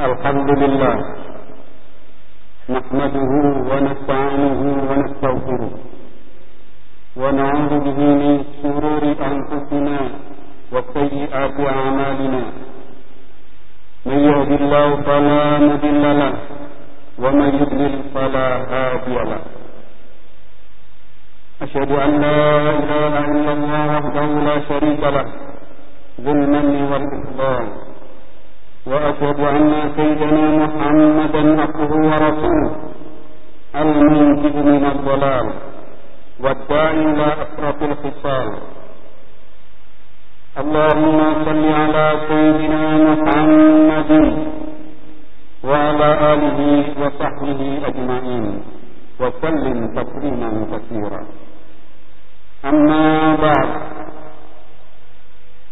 الحمد لله نحمده ونستعينه ونستغفره ونعوذ به من شرور أنفسنا وسيئات أعمالنا. من يهد الله فلا مضل له ومن يضلل فلا هادي له. أشهد أن لا إله إلا الله وحده لا شريك له. ذو المن والإفضال وأشهد أن سيدنا محمدا عبده ورسوله المنجد من الضلال والداعي إلى أشرف الخصال. اللهم صل على سيدنا محمد وعلى آله وصحبه أجمعين وسلم تسليما كثيرا. أما بعد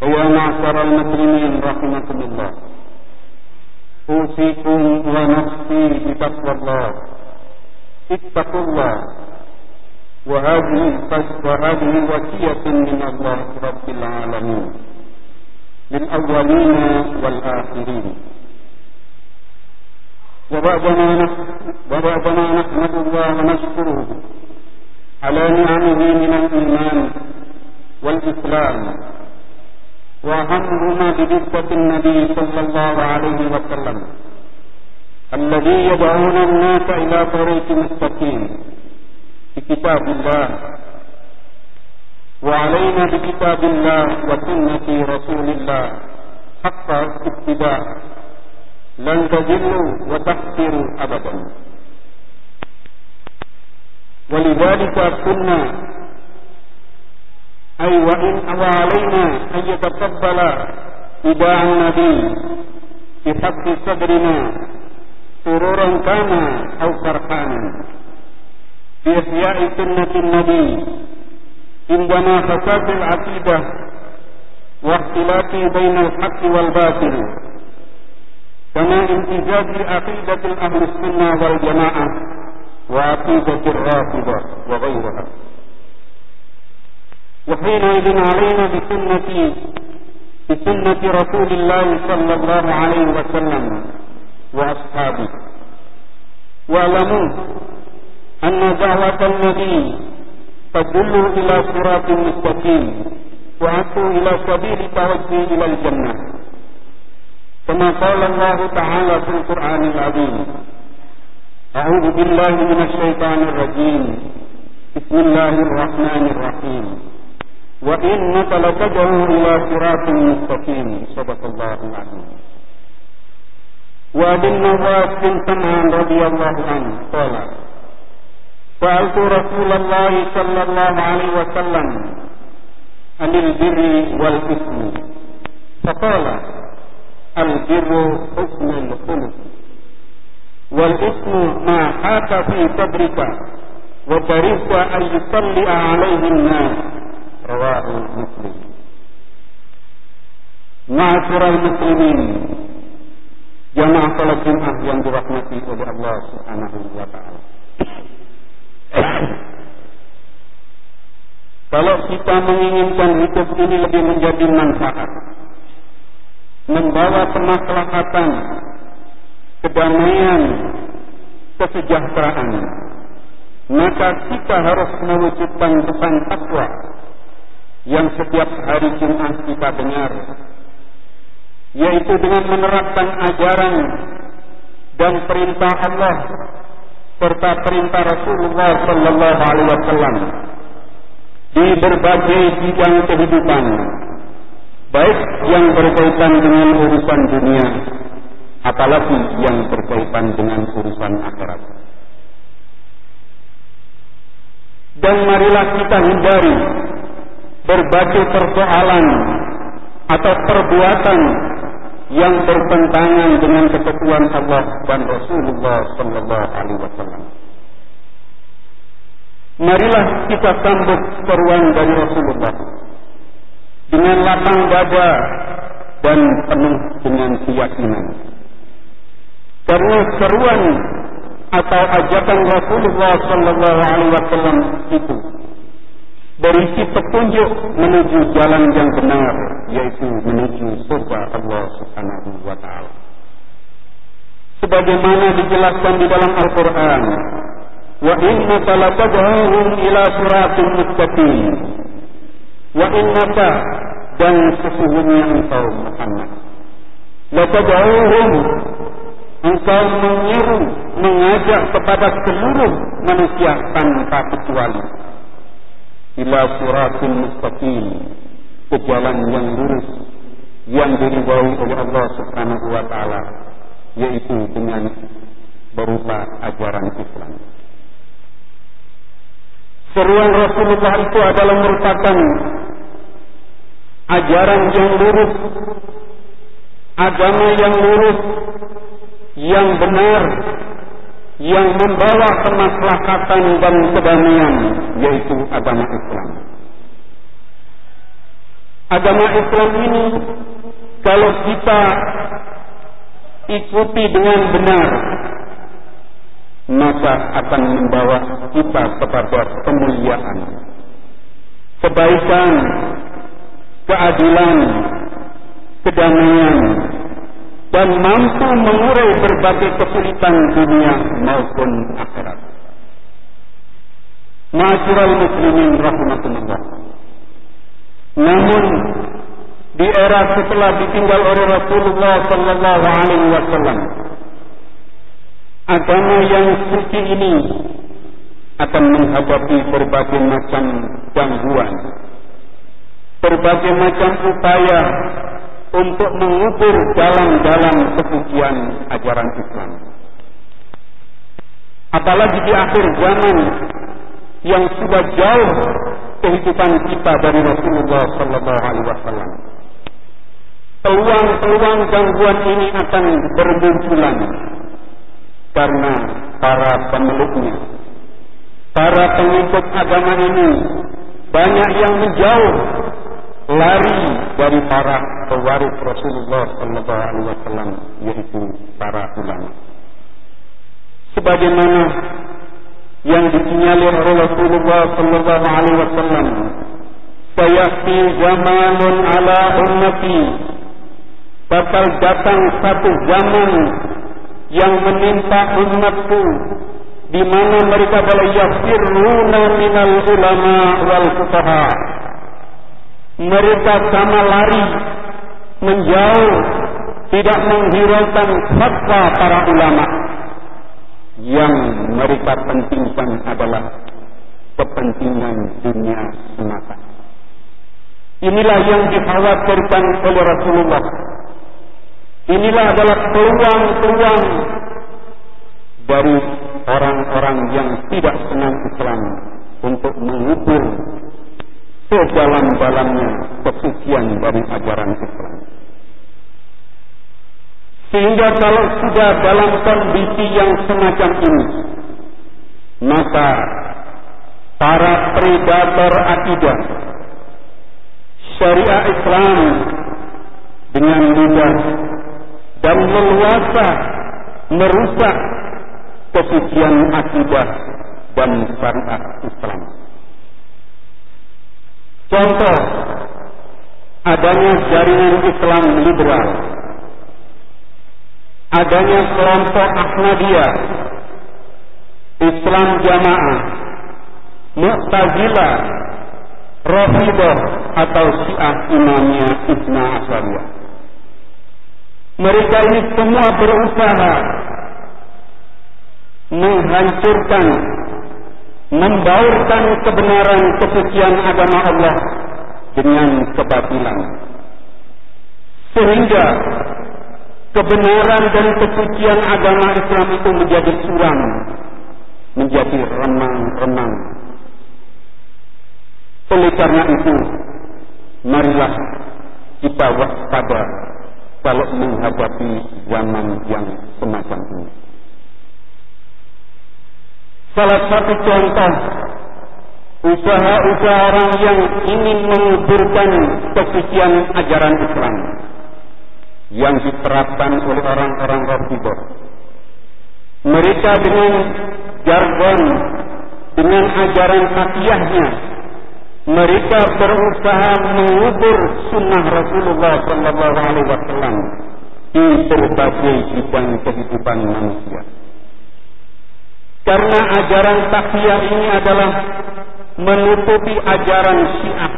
فيا معشر المسلمين رحمكم الله. أوصيكم ونفسي بتقوى الله. اتقوا الله. وهذه وهذه وصية من الله رب العالمين. للأولين والآخرين. وبعدما وبعدما نحمد الله ونشكره على نعمه من الإيمان والإسلام. وأهمهما ببعثة النبي صلى الله عليه وسلم. الذي يدعون الناس إلى طريق مستقيم. بكتاب الله. وعلينا بكتاب الله وسنة رسول الله. حق اتباع. لن تذلوا وتخسروا أبدا. ولذلك قلنا أي وإن وعلينا أن يتقبل إباع النبي في حق صدرنا سرورا كان أو فرحانا في إحياء سنة النبي عندما فساد العقيدة واختلاف بين الحق والباطل كما امتزاج عقيدة أهل السنة والجماعة وعقيدة الرافضة وغيرها وحينئذ علينا بسنة بسنة رسول الله صلى الله عليه وسلم وأصحابه. واعلموا أن دعوة النبي تدل إلى صراط مستقيم وأدعو إلى سبيل توجه إلى الجنة. كما قال الله تعالى في القرآن العظيم أعوذ بالله من الشيطان الرجيم بسم الله الرحمن الرحيم. وإنك لتدعو إلى صراط مستقيم صدق الله العظيم وابن نواس بن سمعان رضي الله عنه قال سألت رسول الله صلى الله عليه وسلم عن البر والإثم فقال البر حسن الخلق والإثم ما حاك في صدرك وكرهت أن يصلي عليه الناس رواه مسلم معاشر المسلمين jamaah salat Jumat yang dirahmati oleh Allah Subhanahu wa taala. Kalau kita menginginkan hidup ini lebih menjadi manfaat, membawa kemaslahatan, kedamaian, kesejahteraan, maka kita harus mewujudkan pesan takwa yang setiap hari Jumat kita dengar, yaitu dengan menerapkan ajaran dan perintah Allah serta perintah Rasulullah Sallallahu Alaihi Wasallam di berbagai bidang kehidupan, baik yang berkaitan dengan urusan dunia, apalagi yang berkaitan dengan urusan akhirat. Dan marilah kita hindari berbagai persoalan atau perbuatan yang bertentangan dengan ketentuan Allah dan Rasulullah sallallahu alaihi wasallam. Marilah kita sambut seruan dari Rasulullah dengan lapang dada dan penuh dengan keyakinan. Karena seruan atau ajakan Rasulullah sallallahu alaihi wasallam itu berisi petunjuk menuju jalan yang benar yaitu menuju surga Allah Subhanahu wa taala. sebagaimana dijelaskan di dalam Al-Qur'an wa innaka latad'uhum ila siratin mustaqim. Wa innaka dan sesungguhnya engkau Muhammad. Latad'uhum engkau menyeru mengajak kepada seluruh manusia tanpa kecuali ila siratin mustaqim ke jalan yang lurus yang diridhai oleh Allah Subhanahu wa taala yaitu dengan berupa ajaran Islam. Seruan Rasulullah itu adalah merupakan ajaran yang lurus, agama yang lurus, yang benar, yang membawa kemaslahatan dan kedamaian, yaitu agama Islam. Agama Islam ini kalau kita ikuti dengan benar maka akan membawa kita kepada kemuliaan kebaikan keadilan kedamaian dan mampu mengurai berbagai kesulitan dunia maupun akhirat. Masyurul muslimin rahmatullah Namun di era setelah ditinggal oleh Rasulullah sallallahu alaihi wasallam agama yang suci ini akan menghadapi berbagai macam gangguan berbagai macam upaya untuk mengubur dalam-dalam kesucian ajaran Islam. Apalagi di akhir zaman yang sudah jauh kehidupan kita dari Rasulullah sallallahu alaihi wasallam. Peluang-peluang gangguan ini akan bermunculan karena para pemeluknya, para pengikut agama ini banyak yang menjauh lari dari para pewaris Rasulullah Sallallahu Alaihi Wasallam yaitu para ulama. Sebagaimana yang disinyalir oleh Rasulullah Sallallahu Alaihi Wasallam, sayati zamanun ala ummati bakal datang satu zaman yang menimpa umatku di mana mereka boleh yafiruna minal ulama wal fuqaha mereka sama lari menjauh tidak menghiraukan fatwa para ulama. Yang mereka pentingkan adalah kepentingan dunia semata. Inilah yang dikhawatirkan oleh Rasulullah. Inilah adalah peluang-peluang dari orang-orang yang tidak senang Islam untuk mengubur sedalam-dalamnya kesucian dari ajaran Islam. Sehingga kalau sudah dalam kondisi yang semacam ini, maka para predator akidah syariah Islam dengan mudah dan meluasa merusak kesucian akidah dan syariat Islam. Contoh adanya jaringan Islam liberal, adanya kelompok Ahmadiyah, Islam Jamaah, Mu'tazilah, Rafidah atau Syiah Imamiyah Isna Asyariyah mereka ini semua berusaha menghancurkan membaurkan kebenaran kesucian agama Allah dengan kebatilan sehingga kebenaran dan kesucian agama Islam itu menjadi suram menjadi remang-remang oleh karena itu marilah kita waspada kalau menghadapi zaman yang semacam ini. Salah satu contoh usaha-usaha orang yang ingin menguburkan kesucian ajaran Islam yang diterapkan oleh orang-orang Rafidah. Mereka dengan jargon, dengan ajaran fakihnya mereka berusaha mengubur sunnah Rasulullah Sallallahu Alaihi Wasallam di berbagai bidang kehidupan manusia. Karena ajaran takhiyah ini adalah menutupi ajaran syiah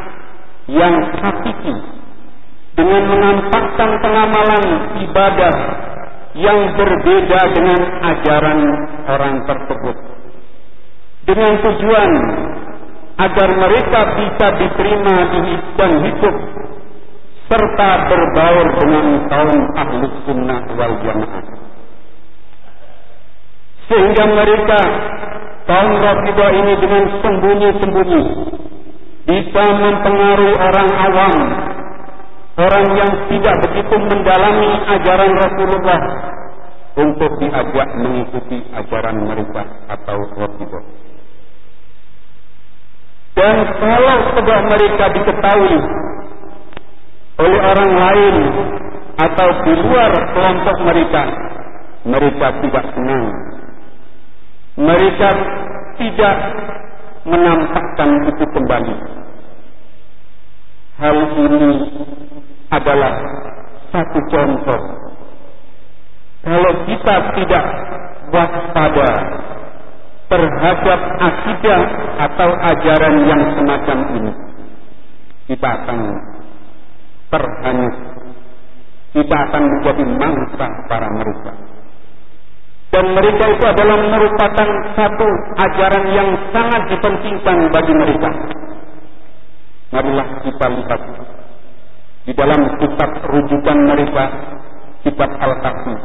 yang hakiki dengan menampakkan pengamalan ibadah yang berbeda dengan ajaran orang tersebut. Dengan tujuan agar mereka bisa diterima di dan hidup serta berbaur dengan kaum ahli sunnah wal jamaah. Sehingga mereka kaum Rafidah ini dengan sembunyi-sembunyi bisa mempengaruhi orang awam, orang yang tidak begitu mendalami ajaran Rasulullah untuk diajak mengikuti ajaran mereka atau Rafidah. Dan kalau sudah mereka diketahui oleh orang lain atau di luar kelompok mereka, mereka tidak senang. Mereka tidak menampakkan itu kembali. Hal ini adalah satu contoh. Kalau kita tidak waspada terhadap akidah atau ajaran yang semacam ini, kita akan terhanyut. Kita akan menjadi mangsa para mereka. Dan mereka itu adalah merupakan satu ajaran yang sangat dipentingkan bagi mereka. Marilah kita lihat di dalam kitab rujukan mereka, kitab Al-Kahfi.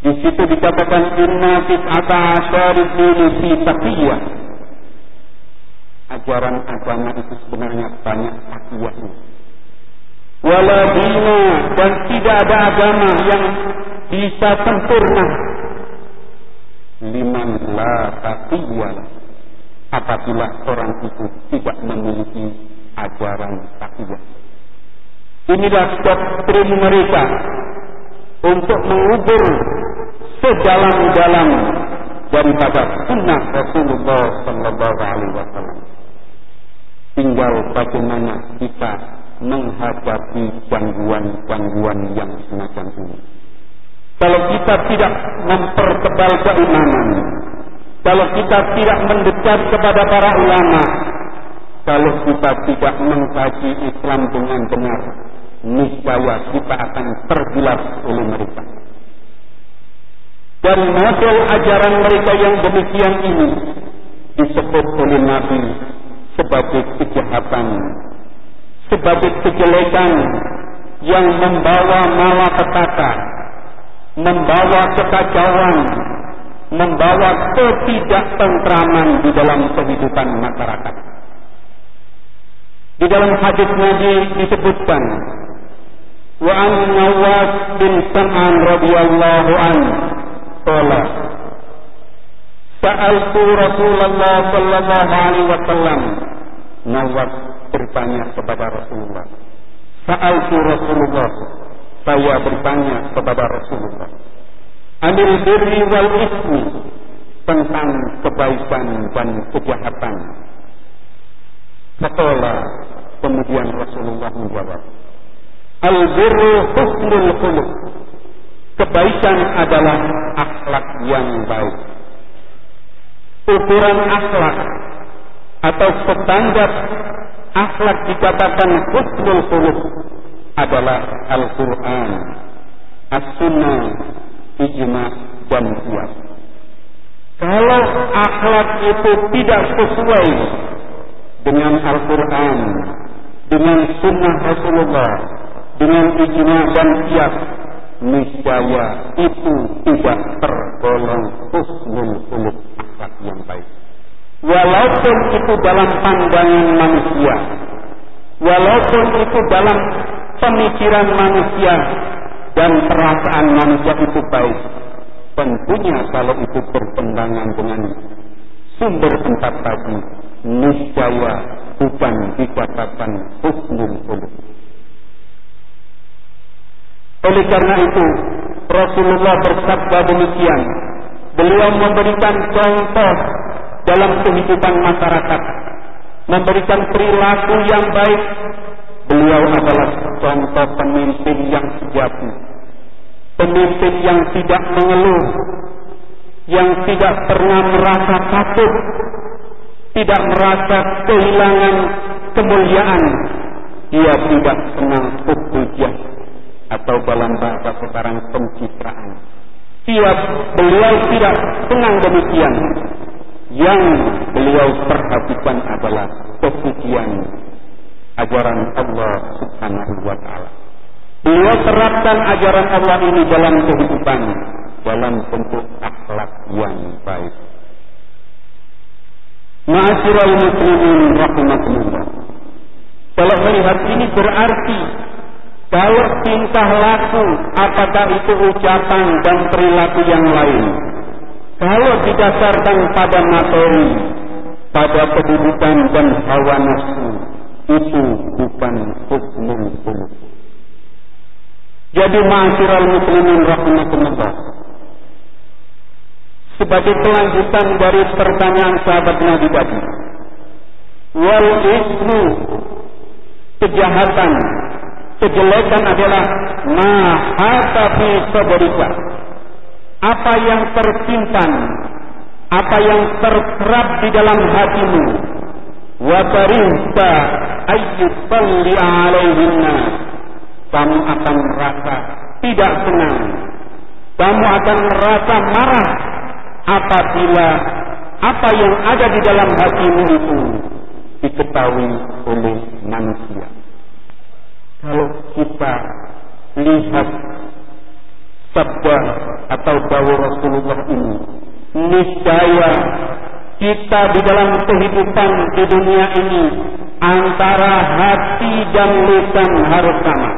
Di situ dikatakan inna tis'ata asyariddini fi taqiyah. Ajaran agama itu sebenarnya banyak takiyahnya wala dina dan tidak ada agama yang bisa sempurna liman la taqiyya apabila orang itu tidak memiliki ajaran taqiyah inilah doktrin mereka untuk mengubur sedalam-dalam daripada sunnah Rasulullah sallallahu alaihi wasallam. Tinggal bagaimana kita menghadapi gangguan-gangguan yang semacam ini. Kalau kita tidak mempertebal keimanan, kalau kita tidak mendekat kepada para ulama, kalau kita tidak mengkaji Islam dengan benar, niscaya kita akan tergilas oleh mereka. Dan model ajaran mereka yang demikian ini disebut oleh Nabi sebagai kejahatan sebagai kejelekan yang membawa malapetaka, membawa kekacauan, membawa ketidaktentraman di dalam kehidupan masyarakat. Di dalam hadis Nabi disebutkan, wa an Nawas bin Sam'an radhiyallahu an qala Sa'altu Rasulullah sallallahu alaihi wasallam Nawas bertanya kepada Rasulullah. Sa'altu Rasulullah. Saya bertanya kepada Rasulullah. Anil birri wal ismi. Tentang kebaikan dan kejahatan. Setelah kemudian Rasulullah menjawab. Al birru husnul khuluq. Kebaikan adalah akhlak yang baik. Ukuran akhlak atau standar akhlak dikatakan husnul khuluq adalah Al-Quran, As-Sunnah, Ijma dan Qiyas. Kalau akhlak itu tidak sesuai dengan Al-Quran, dengan Sunnah Rasulullah, dengan Ijma dan Qiyas, niscaya itu tidak tergolong husnul khuluq akhlak yang baik walaupun itu dalam pandangan manusia walaupun itu dalam pemikiran manusia dan perasaan manusia itu baik. Tentunya kalau itu bertentangan dengan sumber tempat tadi niscaya bukan dikatakan husnul khuluq. Oleh karena itu Rasulullah bersabda demikian. Beliau memberikan contoh dalam kehidupan masyarakat memberikan perilaku yang baik. Beliau adalah contoh pemimpin yang sejati pemimpin yang tidak mengeluh, yang tidak pernah merasa takut, tidak merasa kehilangan kemuliaan, dia tidak senang pujian atau dalam bahasa sekarang pencitraan. Dia beliau tidak senang demikian. Yang beliau perhatikan adalah kesucian ajaran Allah Subhanahu wa taala. Beliau terapkan ajaran Allah ini dalam kehidupan dalam bentuk akhlak yang baik. Ma'asyiral muslimin rahimakumullah. Kalau melihat ini berarti kalau tingkah laku apakah itu ucapan dan perilaku yang lain kalau didasarkan pada materi pada kedudukan dan hawa nafsu itu bukan husnul khuluq. Jadi ma'asyiral muslimin rahimakumullah. Sebagai kelanjutan dari pertanyaan sahabat Nabi tadi. Wal ismu kejahatan kejelekan adalah ma hata fi sadrika apa yang tersimpan apa yang terserap di dalam hatimu wa tarihta ayyusalli alaihinna kamu akan merasa tidak senang. Kamu akan merasa marah apabila apa yang ada di dalam hatimu itu diketahui oleh manusia. Kalau kita lihat sabda atau dawuh Rasulullah ini niscaya kita di dalam kehidupan di dunia ini antara hati dan lisan harus sama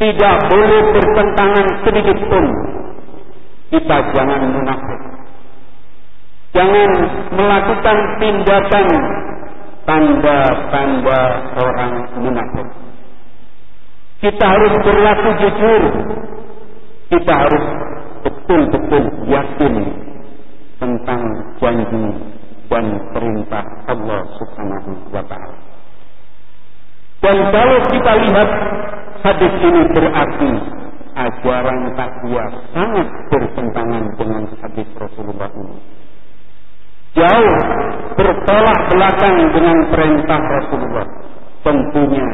tidak boleh bertentangan sedikit pun kita jangan munafik jangan melakukan tindakan tanda-tanda orang munafik. Kita harus berlaku jujur. Kita harus betul-betul yakin tentang janji dan perintah Allah Subhanahu wa taala. Dan kalau kita lihat hadis ini berarti ajaran takwa sangat bertentangan dengan hadis Rasulullah ini jauh bertolak belakang dengan perintah Rasulullah. Tentunya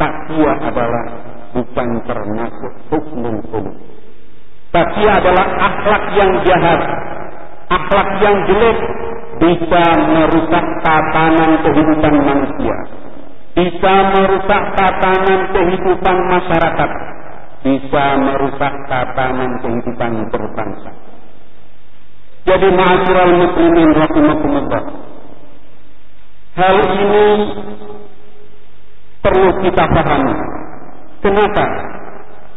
takwa adalah bukan termasuk hukmul khuluq. Takwa adalah akhlak yang jahat, akhlak yang jelek bisa merusak tatanan kehidupan manusia, bisa merusak tatanan kehidupan masyarakat, bisa merusak tatanan kehidupan berbangsa. Jadi ma'asyiral muslimin rahimakumullah. Hal ini perlu kita pahami. Kenapa?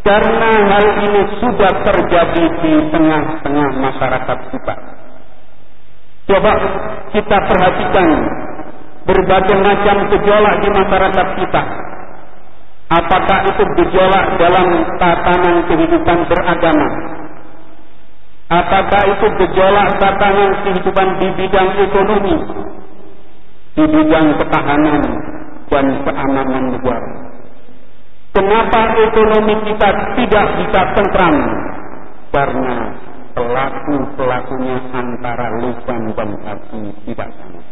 Karena hal ini sudah terjadi di tengah-tengah masyarakat kita. Coba kita perhatikan berbagai macam gejolak di masyarakat kita. Apakah itu gejolak dalam tatanan kehidupan beragama? Apakah itu gejolak tatanan kehidupan di bidang ekonomi, di bidang ketahanan dan keamanan negara? Kenapa ekonomi kita tidak bisa tentram? Karena pelaku-pelakunya antara lisan dan hati tidak sama.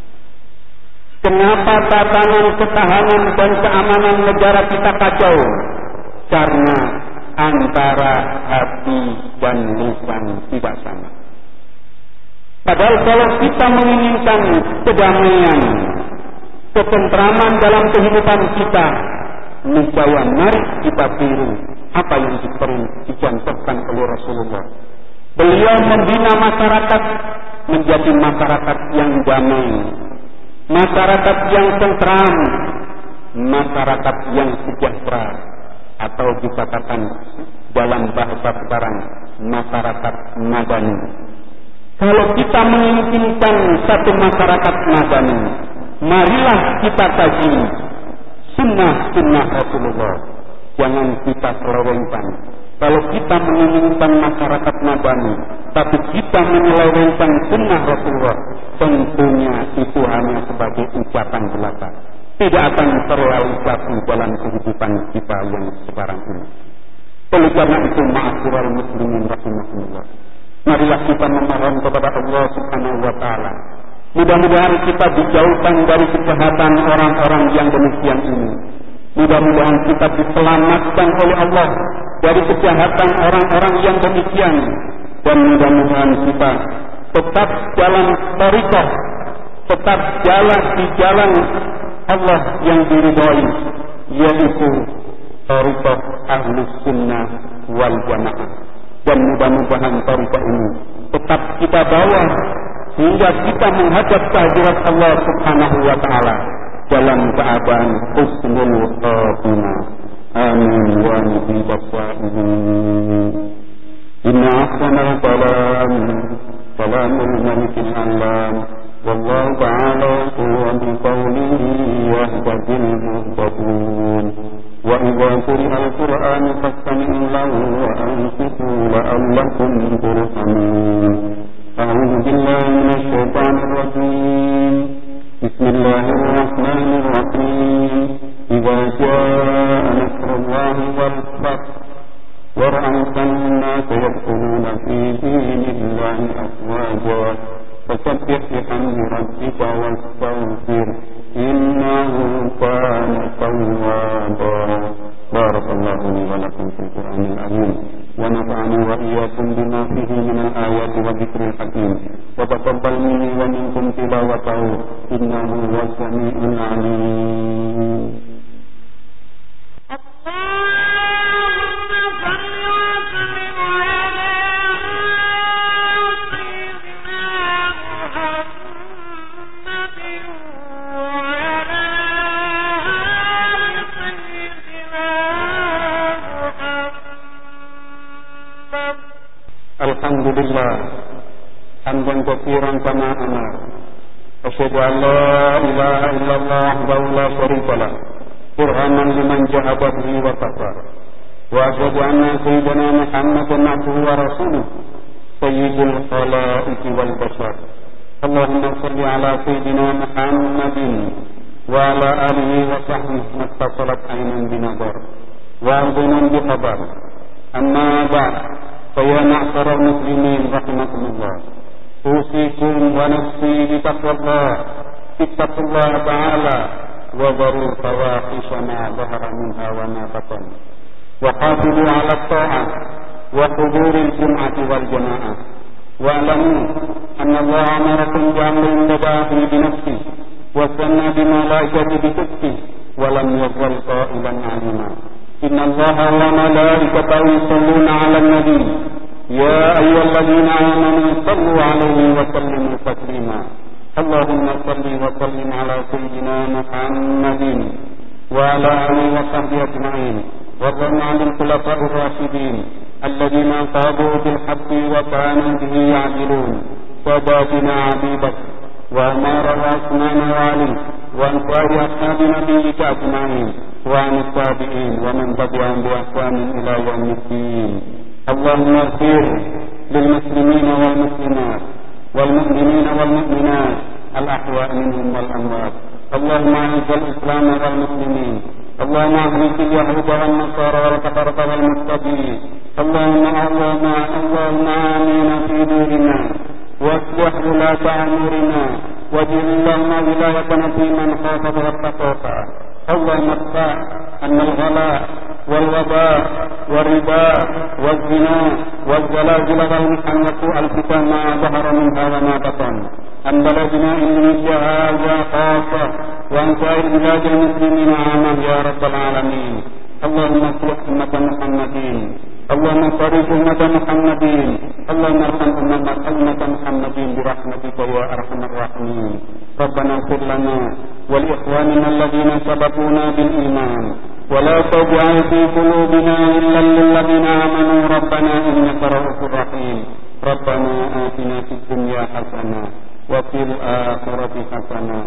Kenapa tatanan ketahanan dan keamanan negara kita kacau? Karena antara hati dan lisan tidak sama. Padahal kalau kita menginginkan kedamaian, ketentraman dalam kehidupan kita, niscaya mari kita tiru apa yang dicontohkan oleh Rasulullah. Beliau membina masyarakat menjadi masyarakat yang damai, masyarakat yang tentram, masyarakat yang sejahtera, atau dikatakan dalam bahasa sekarang masyarakat madani. Kalau kita menginginkan satu masyarakat madani, marilah kita kaji sunnah-sunnah Rasulullah. Jangan kita selewengkan. Kalau kita menginginkan masyarakat madani, tapi kita menyelewengkan sunnah Rasulullah, tentunya itu hanya sebagai ucapan belaka tidak akan terrealisasi dalam kehidupan kita yang sekarang ini. Oleh karena itu ma'asyiral muslimin rahimahullah. Marilah kita memohon kepada Allah Subhanahu wa taala. Mudah-mudahan kita dijauhkan dari kejahatan orang-orang yang demikian ini. Mudah-mudahan kita diselamatkan oleh Allah dari kejahatan orang-orang yang demikian dan mudah-mudahan kita tetap jalan tariqah tetap jalan di jalan Allah yang diridhai yaitu tariqah ahlus sunnah wal jamaah. Dan mudah-mudahan tariqah ini tetap kita bawa sehingga kita menghadap kehadirat Allah subhanahu wa ta'ala dalam keadaan husnul khatimah amin wa nabiyyi inna ahsana al-kalam kalamul malikil alam والله تعالى هو بقوله يهتدي المهتدون وإذا قرئ القرآن فاستمعوا له وأنصتوا لعلكم ترحمون. أعوذ بالله من الشيطان الرجيم. بسم الله الرحمن الرحيم. Allah Andang kekurang tanah anak Asyadu Allah Ilaha illallah Wa Allah sarifalah Quranan liman jahabat Wa tata Wa asyadu anna Sayyidina Muhammad Nabi wa Rasuluh. Sayyidul Khala'iki wal Basar. Allahumma salli ala Sayyidina Muhammadin Wa ala alihi wa sahbihi Nasta salat aynan binabar Wa abunan bihabar Amma ba'ah فيا معشر المسلمين رحمكم الله. أوصيكم ونفسي بتقوى الله. اتقوا الله تعالى وذروا الفواحش ما ظهر منها وما بطن. وحافظوا على الطاعة وحضور الجمعة والجماعة. واعلموا أن الله أمركم بأمر بدأه بنفسه وسنى بملائكة بكفه ولم يزل قائلا عليما. إن الله وملائكته يصلون على النبي. يا أيها الذين آمنوا صلوا عليه وسلموا تسليما. اللهم صل وسلم على سيدنا محمد وعلى آله وصحبه أجمعين. وارضنا عن الخلفاء الراشدين الذين قادوا بالحق وكانوا به يعدلون. ساداتنا عبيدك وأمار العثمان وعلي وأن أصحاب نبيك أجمعين وعن التابعين ومن تبعهم بإحسان إلى يوم الدين. اللهم اغفر للمسلمين والمسلمات والمؤمنين والمؤمنات الأحياء منهم والأموات. اللهم أعز الإسلام والمسلمين. اللهم أهلك اليهود والنصارى والكفرة والمتقين اللهم اللهم اللهم آمين في دورنا واصلح ولاة أمورنا. واجعل اللهم ولايتنا في من خافك واتقاك اللهم ادفع أن الغلاء والوباء والربا والزنا والزلازل والمحن وسوء الفتن ما ظهر منها وما بطن عن بلدنا إندونيسيا هذا خاصة وعن سائر بلاد المسلمين عاما يا رب العالمين اللهم اصلح أمة محمدين اللهم فرج أمة محمدين اللهم ارحم أمة محمدين برحمتك يا أرحم الراحمين ربنا اغفر لنا ولإخواننا الذين سبقونا بالإيمان ولا تجعل في قلوبنا إلا للذين آمنوا ربنا إنك رؤوف رحيم ربنا آتنا في الدنيا حسنة وفي الآخرة حسنة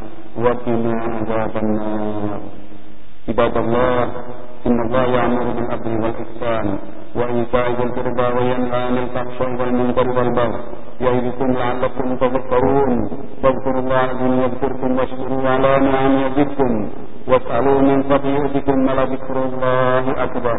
وقنا عذاب النار عباد الله إن الله يأمر بالعدل والإحسان وإيتاء ذي القربى وينهى عن الفحشاء والمنكر والبغي يعظكم لعلكم تذكرون فاذكروا الله العظيم يذكركم واشكروا على نعم يزدكم واسألوا من فضل يؤتكم ولذكر الله أكبر